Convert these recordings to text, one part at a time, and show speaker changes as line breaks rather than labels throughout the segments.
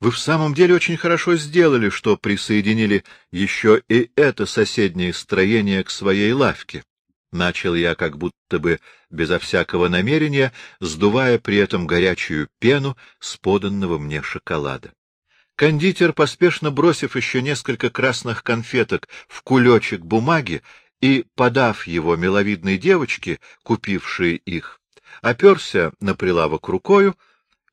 Вы в самом деле очень хорошо сделали, что присоединили еще и это соседнее строение к своей лавке. Начал я как будто бы безо всякого намерения, сдувая при этом горячую пену с поданного мне шоколада. Кондитер, поспешно бросив еще несколько красных конфеток в кулечек бумаги и, подав его миловидной девочке, купившей их, оперся на прилавок рукою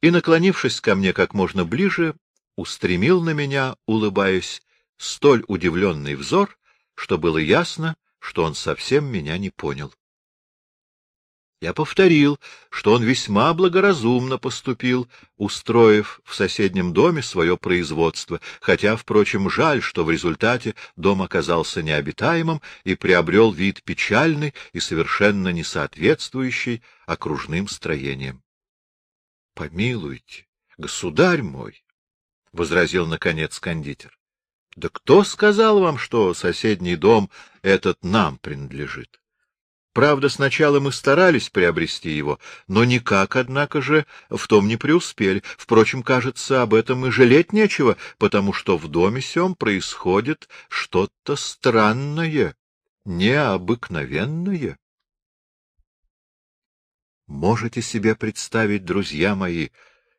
и, наклонившись ко мне как можно ближе, устремил на меня, улыбаясь, столь удивленный взор, что было ясно, что он совсем меня не понял. Я повторил, что он весьма благоразумно поступил, устроив в соседнем доме свое производство, хотя, впрочем, жаль, что в результате дом оказался необитаемым и приобрел вид печальный и совершенно не соответствующий окружным строениям. — Помилуйте, государь мой! — возразил, наконец, кондитер. — Да кто сказал вам, что соседний дом этот нам принадлежит? Правда, сначала мы старались приобрести его, но никак, однако же, в том не преуспели. Впрочем, кажется, об этом и жалеть нечего, потому что в доме сём происходит что-то странное, необыкновенное. Можете себе представить, друзья мои,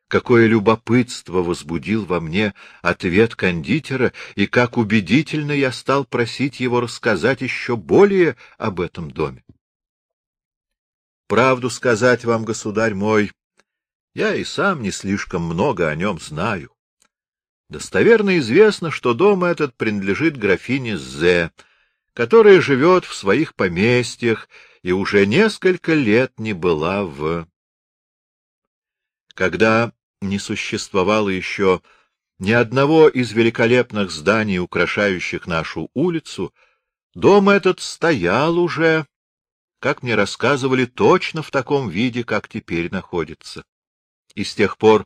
какое любопытство возбудил во мне ответ кондитера и как убедительно я стал просить его рассказать еще более об этом доме. Правду сказать вам, государь мой, я и сам не слишком много о нем знаю. Достоверно известно, что дом этот принадлежит графине З, которая живет в своих поместьях и уже несколько лет не была в... Когда не существовало еще ни одного из великолепных зданий, украшающих нашу улицу, дом этот стоял уже как мне рассказывали, точно в таком виде, как теперь находится. И с тех пор,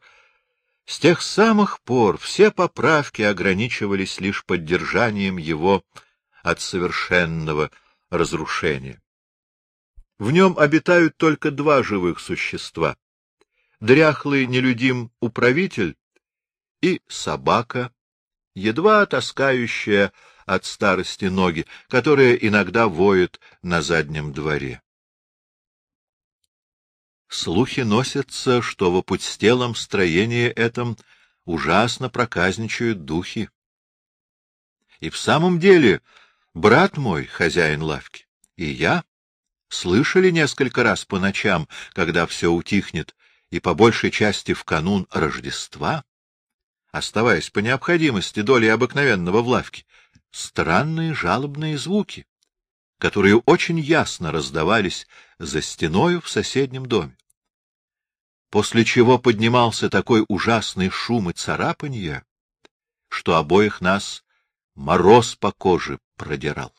с тех самых пор все поправки ограничивались лишь поддержанием его от совершенного разрушения. В нем обитают только два живых существа — дряхлый нелюдим управитель и собака, едва таскающая от старости ноги, которая иногда воет на заднем дворе. Слухи носятся, что в опустелом строении этом ужасно проказничают духи. И в самом деле, брат мой, хозяин лавки, и я слышали несколько раз по ночам, когда все утихнет, и по большей части в канун Рождества, оставаясь по необходимости долей обыкновенного в лавке, странные жалобные звуки, которые очень ясно раздавались за стеною в соседнем доме. После чего поднимался такой ужасный шум и царапанье, что обоих нас мороз по коже продирал.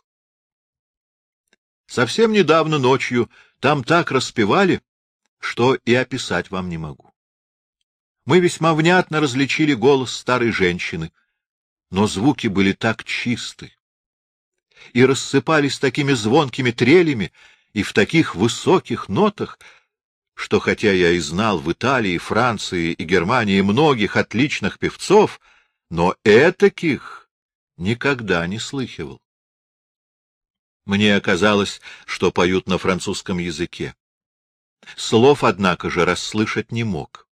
Совсем недавно ночью там так распевали, что и описать вам не могу. Мы весьма внятно различили голос старой женщины, но звуки были так чисты и рассыпались такими звонкими трелями и в таких высоких нотах, что хотя я и знал в Италии, Франции и Германии многих отличных певцов, но этаких никогда не слыхивал. Мне оказалось, что поют на французском языке. Слов, однако же, расслышать не мог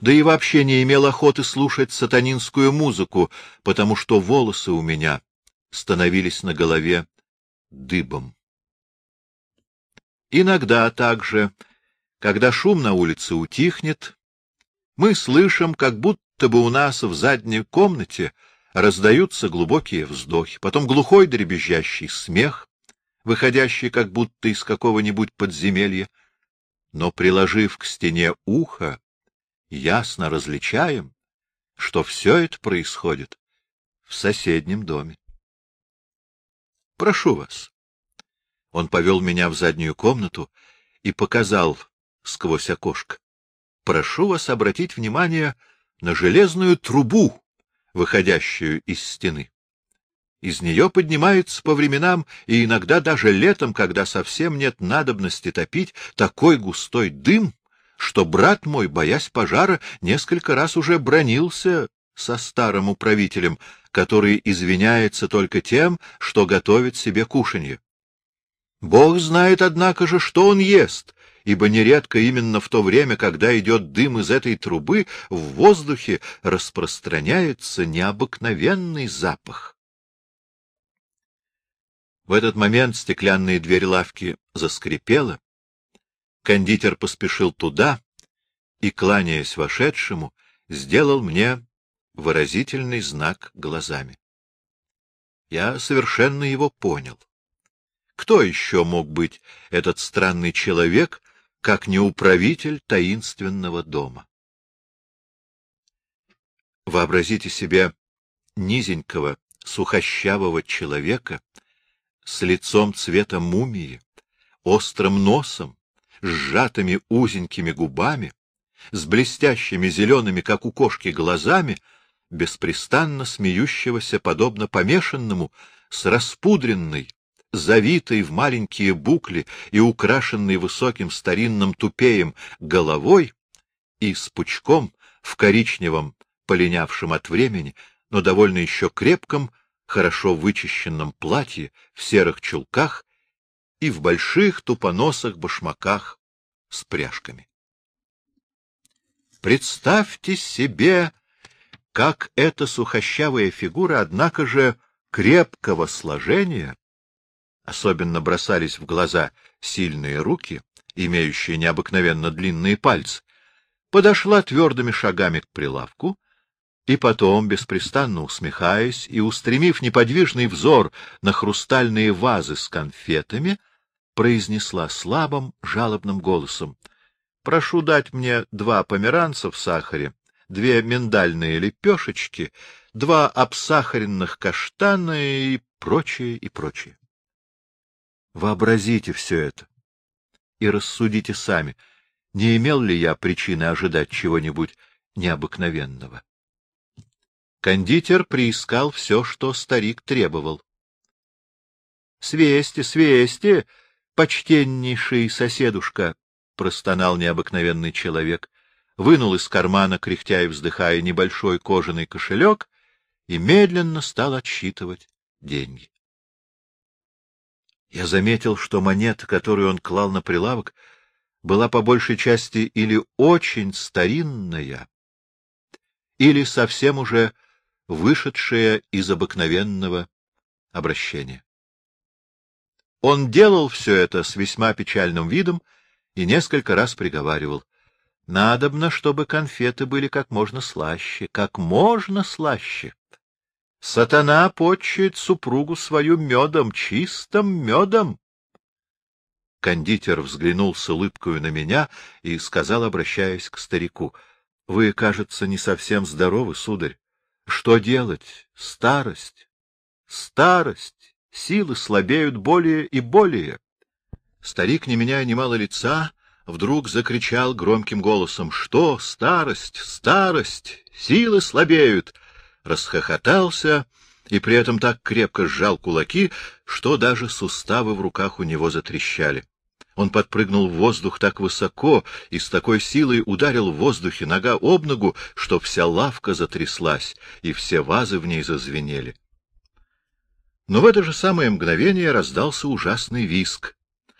да и вообще не имел охоты слушать сатанинскую музыку, потому что волосы у меня становились на голове дыбом. Иногда также, когда шум на улице утихнет, мы слышим, как будто бы у нас в задней комнате раздаются глубокие вздохи, потом глухой дребезжащий смех, выходящий как будто из какого-нибудь подземелья, но, приложив к стене ухо, ясно различаем, что все это происходит в соседнем доме. Прошу вас. Он повел меня в заднюю комнату и показал сквозь окошко. Прошу вас обратить внимание на железную трубу, выходящую из стены. Из нее поднимается по временам и иногда даже летом, когда совсем нет надобности топить, такой густой дым, что брат мой, боясь пожара, несколько раз уже бронился со старым управителем, который извиняется только тем, что готовит себе кушанье. Бог знает, однако же, что он ест, ибо нередко именно в то время, когда идет дым из этой трубы, в воздухе распространяется необыкновенный запах. В этот момент стеклянная дверь лавки заскрипела, кондитер поспешил туда и, кланяясь вошедшему, сделал мне выразительный знак глазами. Я совершенно его понял. Кто еще мог быть этот странный человек, как не управитель таинственного дома? Вообразите себе низенького, сухощавого человека с лицом цвета мумии, острым носом, сжатыми узенькими губами, с блестящими зелеными, как у кошки, глазами, беспрестанно смеющегося, подобно помешанному, с распудренной, завитой в маленькие букли и украшенной высоким старинным тупеем головой и с пучком в коричневом, полинявшем от времени, но довольно еще крепком, хорошо вычищенном платье, в серых чулках и в больших тупоносых башмаках с пряжками. Представьте себе, как эта сухощавая фигура, однако же крепкого сложения, особенно бросались в глаза сильные руки, имеющие необыкновенно длинные пальцы, подошла твердыми шагами к прилавку и потом, беспрестанно усмехаясь и устремив неподвижный взор на хрустальные вазы с конфетами, произнесла слабым, жалобным голосом. — Прошу дать мне два померанца в сахаре, две миндальные лепешечки, два обсахаренных каштана и прочее, и прочее. Вообразите все это и рассудите сами, не имел ли я причины ожидать чего-нибудь необыкновенного. Кондитер приискал все, что старик требовал. — Свести, свести, почтеннейший соседушка! — простонал необыкновенный человек, вынул из кармана, кряхтя и вздыхая, небольшой кожаный кошелек и медленно стал отсчитывать деньги. Я заметил, что монета, которую он клал на прилавок, была по большей части или очень старинная, или совсем уже вышедшая из обыкновенного обращения. Он делал все это с весьма печальным видом и несколько раз приговаривал. Надобно, чтобы конфеты были как можно слаще, как можно слаще. Сатана почует супругу свою медом, чистым медом. Кондитер взглянул с улыбкой на меня и сказал, обращаясь к старику, — Вы, кажется, не совсем здоровы, сударь. Что делать? Старость. Старость. Силы слабеют более и более. Старик, не меняя немало лица, вдруг закричал громким голосом. — Что? Старость! Старость! Силы слабеют! Расхохотался и при этом так крепко сжал кулаки, что даже суставы в руках у него затрещали. Он подпрыгнул в воздух так высоко и с такой силой ударил в воздухе нога об ногу, что вся лавка затряслась, и все вазы в ней зазвенели. Но в это же самое мгновение раздался ужасный виск.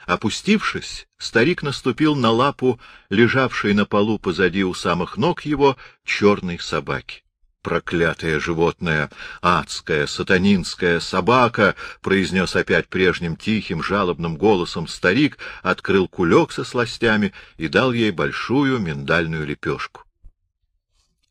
Опустившись, старик наступил на лапу, лежавшей на полу позади у самых ног его, черной собаки. Проклятое животное, адская, сатанинская собака, — произнес опять прежним тихим, жалобным голосом старик, открыл кулек со сластями и дал ей большую миндальную лепешку.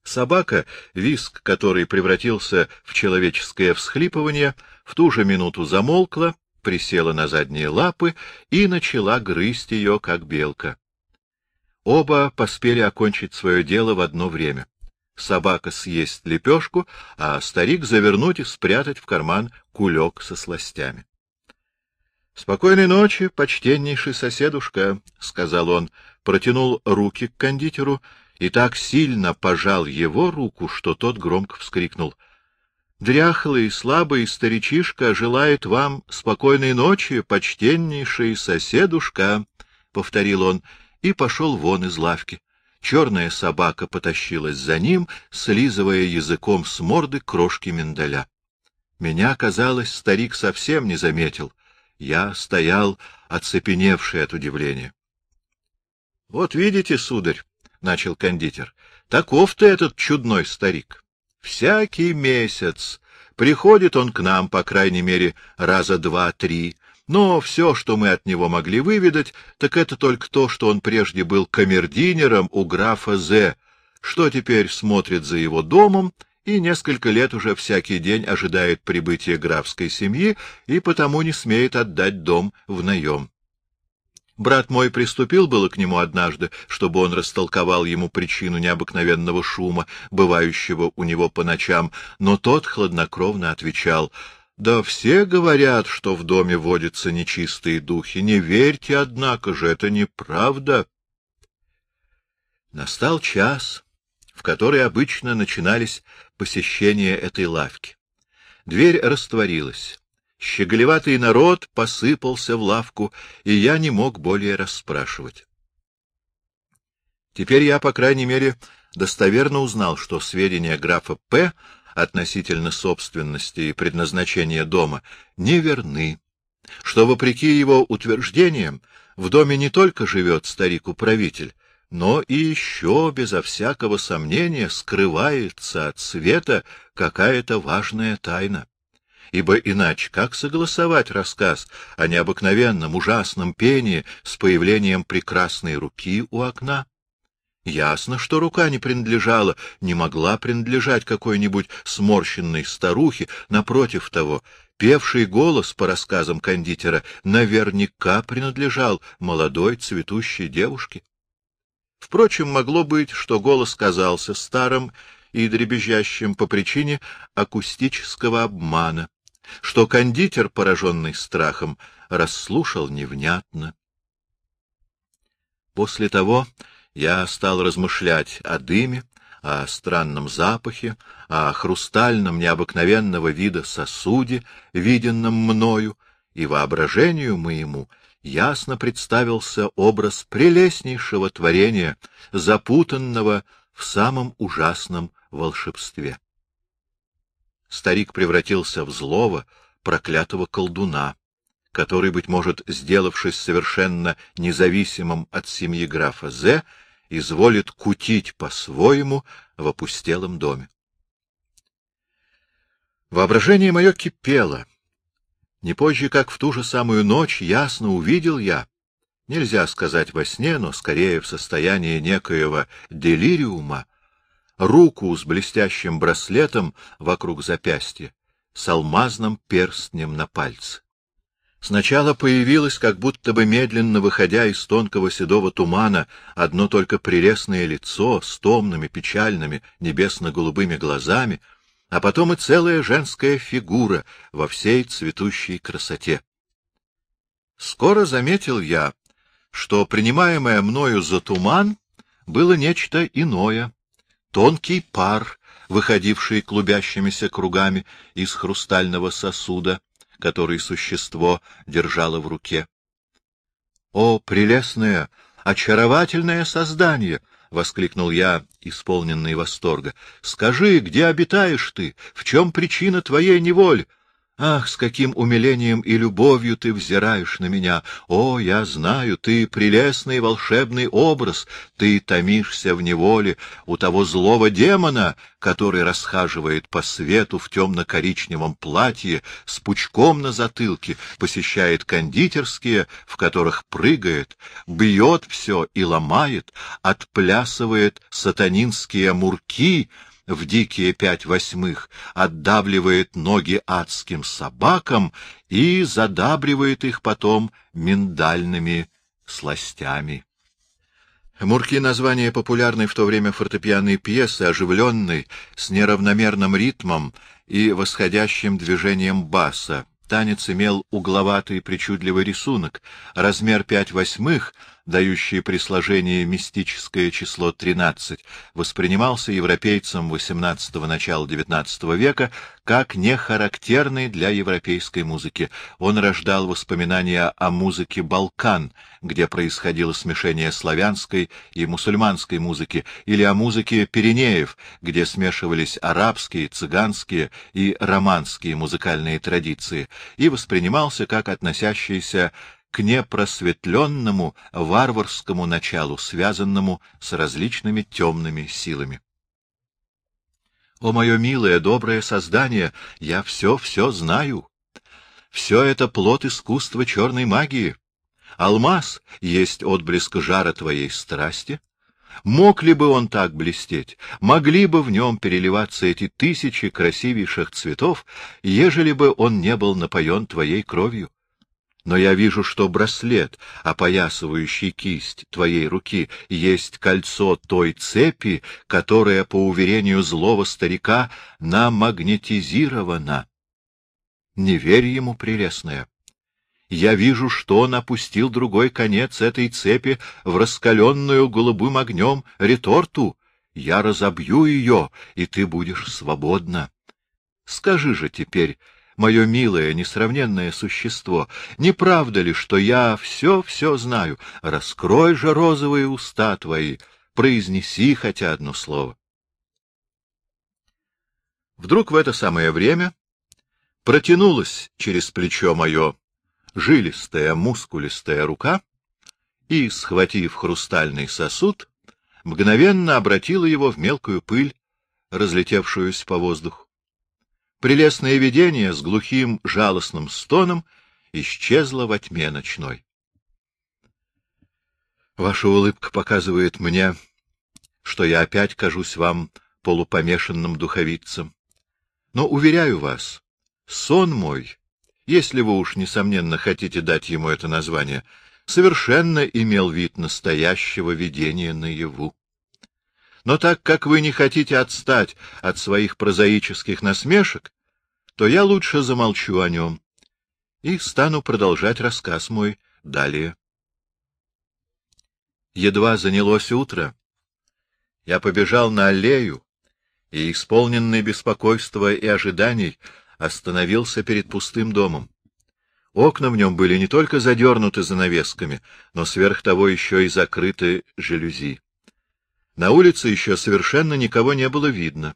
Собака, виск который превратился в человеческое всхлипывание, в ту же минуту замолкла, присела на задние лапы и начала грызть ее, как белка. Оба поспели окончить свое дело в одно время собака съесть лепешку, а старик завернуть и спрятать в карман кулек со сластями. — Спокойной ночи, почтеннейший соседушка, — сказал он, протянул руки к кондитеру и так сильно пожал его руку, что тот громко вскрикнул. — Дряхлый, слабый старичишка желает вам спокойной ночи, почтеннейший соседушка, — повторил он и пошел вон из лавки. Черная собака потащилась за ним, слизывая языком с морды крошки миндаля. Меня, казалось, старик совсем не заметил. Я стоял, оцепеневший от удивления. — Вот видите, сударь, — начал кондитер, — таков-то этот чудной старик. Всякий месяц приходит он к нам, по крайней мере, раза два-три, но все, что мы от него могли выведать, так это только то, что он прежде был камердинером у графа З, что теперь смотрит за его домом и несколько лет уже всякий день ожидает прибытия графской семьи и потому не смеет отдать дом в наем. Брат мой приступил было к нему однажды, чтобы он растолковал ему причину необыкновенного шума, бывающего у него по ночам, но тот хладнокровно отвечал — да все говорят, что в доме водятся нечистые духи. Не верьте, однако же, это неправда. Настал час, в который обычно начинались посещения этой лавки. Дверь растворилась. Щеголеватый народ посыпался в лавку, и я не мог более расспрашивать. Теперь я, по крайней мере, достоверно узнал, что сведения графа П относительно собственности и предназначения дома неверны, что, вопреки его утверждениям, в доме не только живет старик-управитель, но и еще, безо всякого сомнения, скрывается от света какая-то важная тайна. Ибо иначе как согласовать рассказ о необыкновенном ужасном пении с появлением прекрасной руки у окна? Ясно, что рука не принадлежала, не могла принадлежать какой-нибудь сморщенной старухе, напротив того, певший голос, по рассказам кондитера, наверняка принадлежал молодой цветущей девушке. Впрочем, могло быть, что голос казался старым и дребезжащим по причине акустического обмана, что кондитер, пораженный страхом, расслушал невнятно. После того я стал размышлять о дыме, о странном запахе, о хрустальном необыкновенного вида сосуде, виденном мною, и воображению моему ясно представился образ прелестнейшего творения, запутанного в самом ужасном волшебстве. Старик превратился в злого, проклятого колдуна, который, быть может, сделавшись совершенно независимым от семьи графа З, изволит кутить по-своему в опустелом доме. Воображение мое кипело. Не позже, как в ту же самую ночь, ясно увидел я, нельзя сказать во сне, но скорее в состоянии некоего делириума, руку с блестящим браслетом вокруг запястья, с алмазным перстнем на пальце. Сначала появилось, как будто бы медленно выходя из тонкого седого тумана, одно только прелестное лицо с томными, печальными, небесно-голубыми глазами, а потом и целая женская фигура во всей цветущей красоте. Скоро заметил я, что принимаемое мною за туман было нечто иное, тонкий пар, выходивший клубящимися кругами из хрустального сосуда, который существо держало в руке. — О, прелестное, очаровательное создание! — воскликнул я, исполненный восторга. — Скажи, где обитаешь ты? В чем причина твоей неволи? Ах, с каким умилением и любовью ты взираешь на меня! О, я знаю, ты прелестный волшебный образ, ты томишься в неволе у того злого демона, который расхаживает по свету в темно-коричневом платье, с пучком на затылке, посещает кондитерские, в которых прыгает, бьет все и ломает, отплясывает сатанинские мурки — в дикие пять восьмых, отдавливает ноги адским собакам и задабривает их потом миндальными сластями. Мурки — название популярной в то время фортепианной пьесы, оживленной, с неравномерным ритмом и восходящим движением баса. Танец имел угловатый причудливый рисунок, размер пять восьмых дающий при сложении мистическое число 13, воспринимался европейцем XVIII начала XIX века как нехарактерный для европейской музыки. Он рождал воспоминания о музыке Балкан, где происходило смешение славянской и мусульманской музыки, или о музыке Пиренеев, где смешивались арабские, цыганские и романские музыкальные традиции, и воспринимался как относящийся к непросветленному варварскому началу, связанному с различными темными силами. О, мое милое, доброе создание, я все-все знаю. Все это плод искусства черной магии. Алмаз есть отблеск жара твоей страсти. Мог ли бы он так блестеть? Могли бы в нем переливаться эти тысячи красивейших цветов, ежели бы он не был напоен твоей кровью? Но я вижу, что браслет, опоясывающий кисть твоей руки, есть кольцо той цепи, которая, по уверению злого старика, намагнетизирована. Не верь ему, прелестная. Я вижу, что он опустил другой конец этой цепи в раскаленную голубым огнем реторту. Я разобью ее, и ты будешь свободна. Скажи же теперь, мое милое, несравненное существо, не правда ли, что я все-все знаю? Раскрой же розовые уста твои, произнеси хотя одно слово. Вдруг в это самое время протянулась через плечо мое жилистая, мускулистая рука и, схватив хрустальный сосуд, мгновенно обратила его в мелкую пыль, разлетевшуюся по воздуху. Прелестное видение с глухим жалостным стоном исчезло во тьме ночной. Ваша улыбка показывает мне, что я опять кажусь вам полупомешанным духовицем. Но, уверяю вас, сон мой, если вы уж, несомненно, хотите дать ему это название, совершенно имел вид настоящего видения наяву. Но так как вы не хотите отстать от своих прозаических насмешек, то я лучше замолчу о нем и стану продолжать рассказ мой далее. Едва занялось утро, я побежал на аллею и, исполненный беспокойства и ожиданий, остановился перед пустым домом. Окна в нем были не только задернуты занавесками, но сверх того еще и закрыты жалюзи. На улице еще совершенно никого не было видно.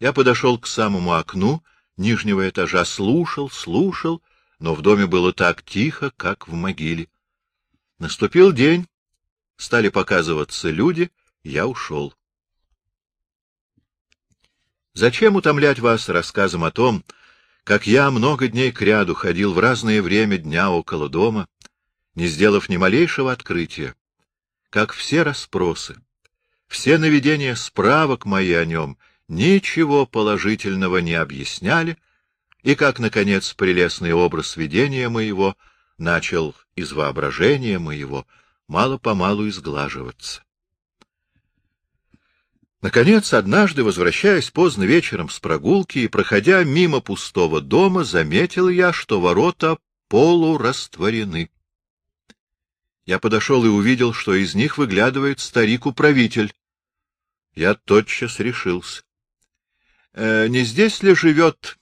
Я подошел к самому окну нижнего этажа, слушал, слушал, но в доме было так тихо, как в могиле. Наступил день, стали показываться люди, я ушел. Зачем утомлять вас рассказом о том, как я много дней кряду ходил в разное время дня около дома, не сделав ни малейшего открытия, как все расспросы, все наведения справок мои о нем ничего положительного не объясняли, и как, наконец, прелестный образ видения моего начал из воображения моего мало-помалу изглаживаться. Наконец, однажды, возвращаясь поздно вечером с прогулки и проходя мимо пустого дома, заметил я, что ворота полурастворены. Я подошел и увидел, что из них выглядывает старик-управитель. Я тотчас решился. Э, не здесь ли живет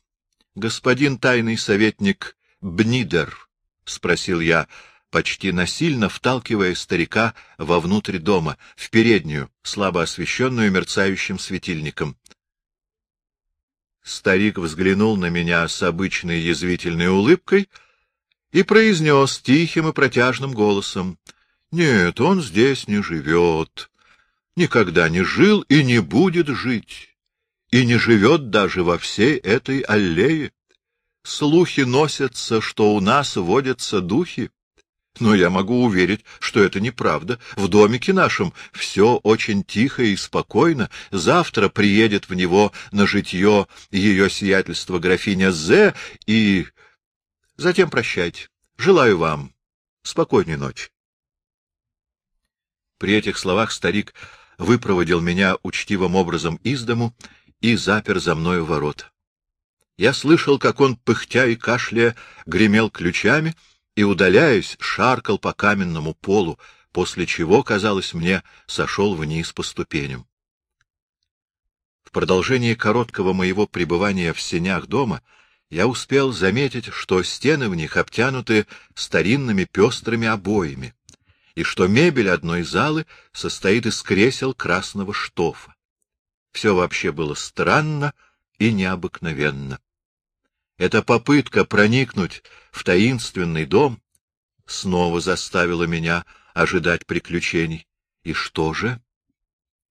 господин тайный советник Бнидер? — спросил я, почти насильно вталкивая старика вовнутрь дома, в переднюю, слабо освещенную мерцающим светильником. Старик взглянул на меня с обычной язвительной улыбкой и произнес тихим и протяжным голосом. — Нет, он здесь не живет, никогда не жил и не будет жить и не живет даже во всей этой аллее. Слухи носятся, что у нас водятся духи. Но я могу уверить, что это неправда. В домике нашем все очень тихо и спокойно. Завтра приедет в него на житье ее сиятельство графиня З. И затем прощайте. Желаю вам спокойной ночи. При этих словах старик выпроводил меня учтивым образом из дому и запер за мною ворот. Я слышал, как он, пыхтя и кашляя, гремел ключами и, удаляясь, шаркал по каменному полу, после чего, казалось мне, сошел вниз по ступеням. В продолжении короткого моего пребывания в сенях дома я успел заметить, что стены в них обтянуты старинными пестрыми обоями, и что мебель одной залы состоит из кресел красного штофа. Все вообще было странно и необыкновенно. Эта попытка проникнуть в таинственный дом снова заставила меня ожидать приключений. И что же?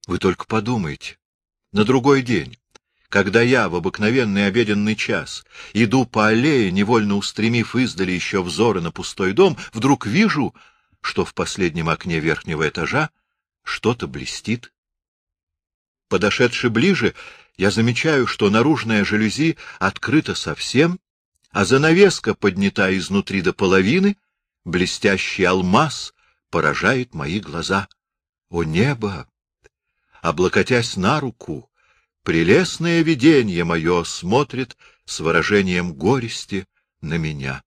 Вы только подумайте. На другой день, когда я в обыкновенный обеденный час иду по аллее, невольно устремив издали еще взоры на пустой дом, вдруг вижу, что в последнем окне верхнего этажа что-то блестит. Подошедши ближе, я замечаю, что наружная жалюзи открыта совсем, а занавеска поднята изнутри до половины, блестящий алмаз поражает мои глаза. О небо! Облокотясь на руку, прелестное видение мое смотрит с выражением горести на меня.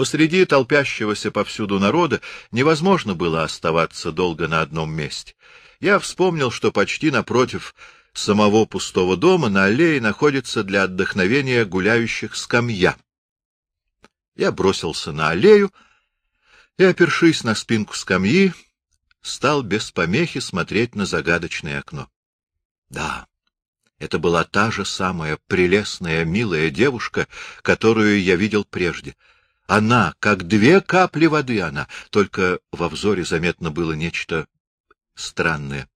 Посреди толпящегося повсюду народа невозможно было оставаться долго на одном месте. Я вспомнил, что почти напротив самого пустого дома на аллее находится для отдохновения гуляющих скамья. Я бросился на аллею и, опершись на спинку скамьи, стал без помехи смотреть на загадочное окно. Да, это была та же самая прелестная, милая девушка, которую я видел прежде. Она, как две капли воды она, только во взоре заметно было нечто странное.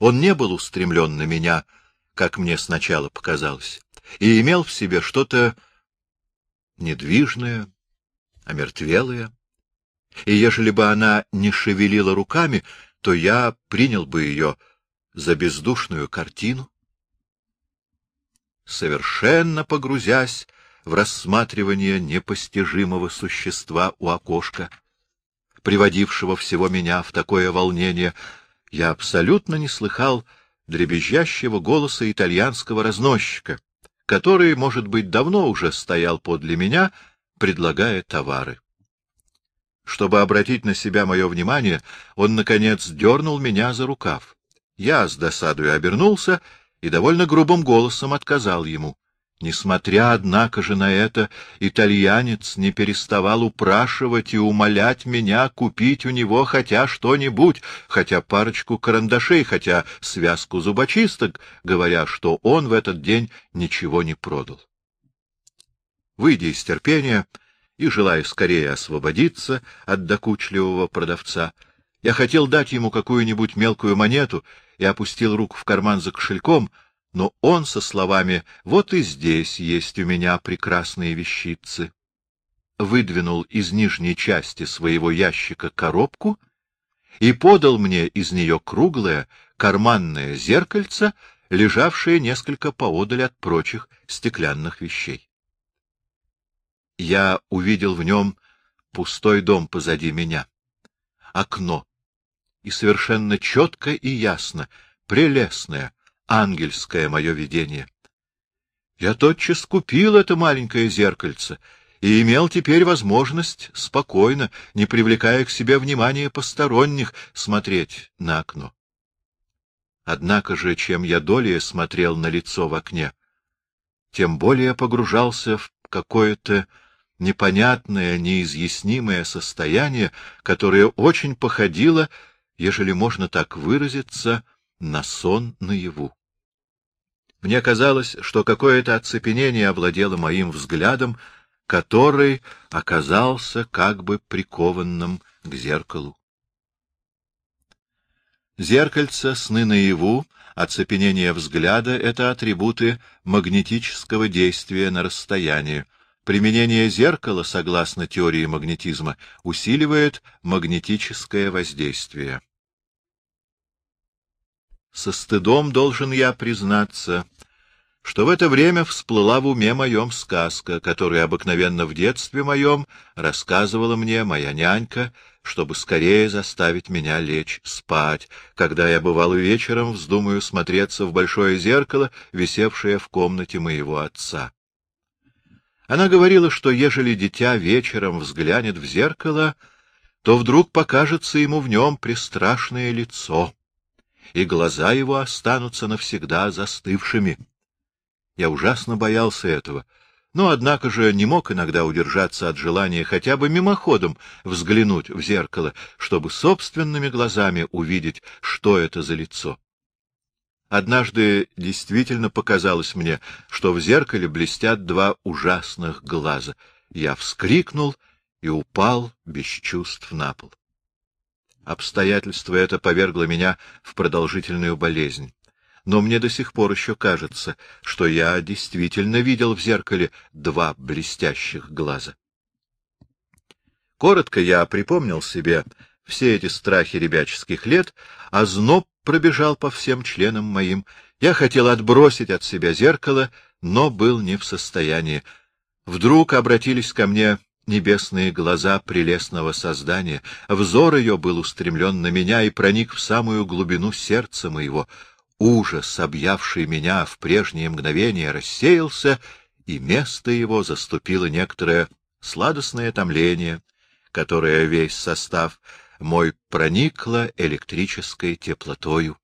Он не был устремлен на меня, как мне сначала показалось, и имел в себе что-то недвижное, омертвелое и ежели бы она не шевелила руками, то я принял бы ее за бездушную картину. Совершенно погрузясь в рассматривание непостижимого существа у окошка, приводившего всего меня в такое волнение, я абсолютно не слыхал дребезжащего голоса итальянского разносчика, который, может быть, давно уже стоял подле меня, предлагая товары. Чтобы обратить на себя мое внимание, он, наконец, дернул меня за рукав. Я с досадой обернулся и довольно грубым голосом отказал ему. Несмотря, однако же, на это, итальянец не переставал упрашивать и умолять меня купить у него хотя что-нибудь, хотя парочку карандашей, хотя связку зубочисток, говоря, что он в этот день ничего не продал. Выйдя из терпения, и, желая скорее освободиться от докучливого продавца, я хотел дать ему какую-нибудь мелкую монету и опустил руку в карман за кошельком, но он со словами «Вот и здесь есть у меня прекрасные вещицы» выдвинул из нижней части своего ящика коробку и подал мне из нее круглое карманное зеркальце, лежавшее несколько поодаль от прочих стеклянных вещей. Я увидел в нем пустой дом позади меня, окно, и совершенно четко и ясно, прелестное, ангельское мое видение. Я тотчас купил это маленькое зеркальце и имел теперь возможность спокойно, не привлекая к себе внимания посторонних, смотреть на окно. Однако же, чем я долее смотрел на лицо в окне, тем более погружался в какое-то непонятное, неизъяснимое состояние, которое очень походило, ежели можно так выразиться, на сон наяву. Мне казалось, что какое-то оцепенение овладело моим взглядом, который оказался как бы прикованным к зеркалу. Зеркальце, сны наяву, оцепенение взгляда — это атрибуты магнетического действия на расстоянии — Применение зеркала, согласно теории магнетизма, усиливает магнетическое воздействие. Со стыдом должен я признаться, что в это время всплыла в уме моем сказка, которую обыкновенно в детстве моем рассказывала мне моя нянька, чтобы скорее заставить меня лечь спать, когда я бывал вечером вздумаю смотреться в большое зеркало, висевшее в комнате моего отца. Она говорила, что ежели дитя вечером взглянет в зеркало, то вдруг покажется ему в нем пристрашное лицо, и глаза его останутся навсегда застывшими. Я ужасно боялся этого, но, однако же, не мог иногда удержаться от желания хотя бы мимоходом взглянуть в зеркало, чтобы собственными глазами увидеть, что это за лицо. Однажды действительно показалось мне, что в зеркале блестят два ужасных глаза. Я вскрикнул и упал без чувств на пол. Обстоятельство это повергло меня в продолжительную болезнь. Но мне до сих пор еще кажется, что я действительно видел в зеркале два блестящих глаза. Коротко я припомнил себе все эти страхи ребяческих лет, а зноб пробежал по всем членам моим. Я хотел отбросить от себя зеркало, но был не в состоянии. Вдруг обратились ко мне небесные глаза прелестного создания. Взор ее был устремлен на меня и проник в самую глубину сердца моего. Ужас, объявший меня в прежнее мгновение, рассеялся, и место его заступило некоторое сладостное томление, которое весь состав мой проникло электрической теплотою.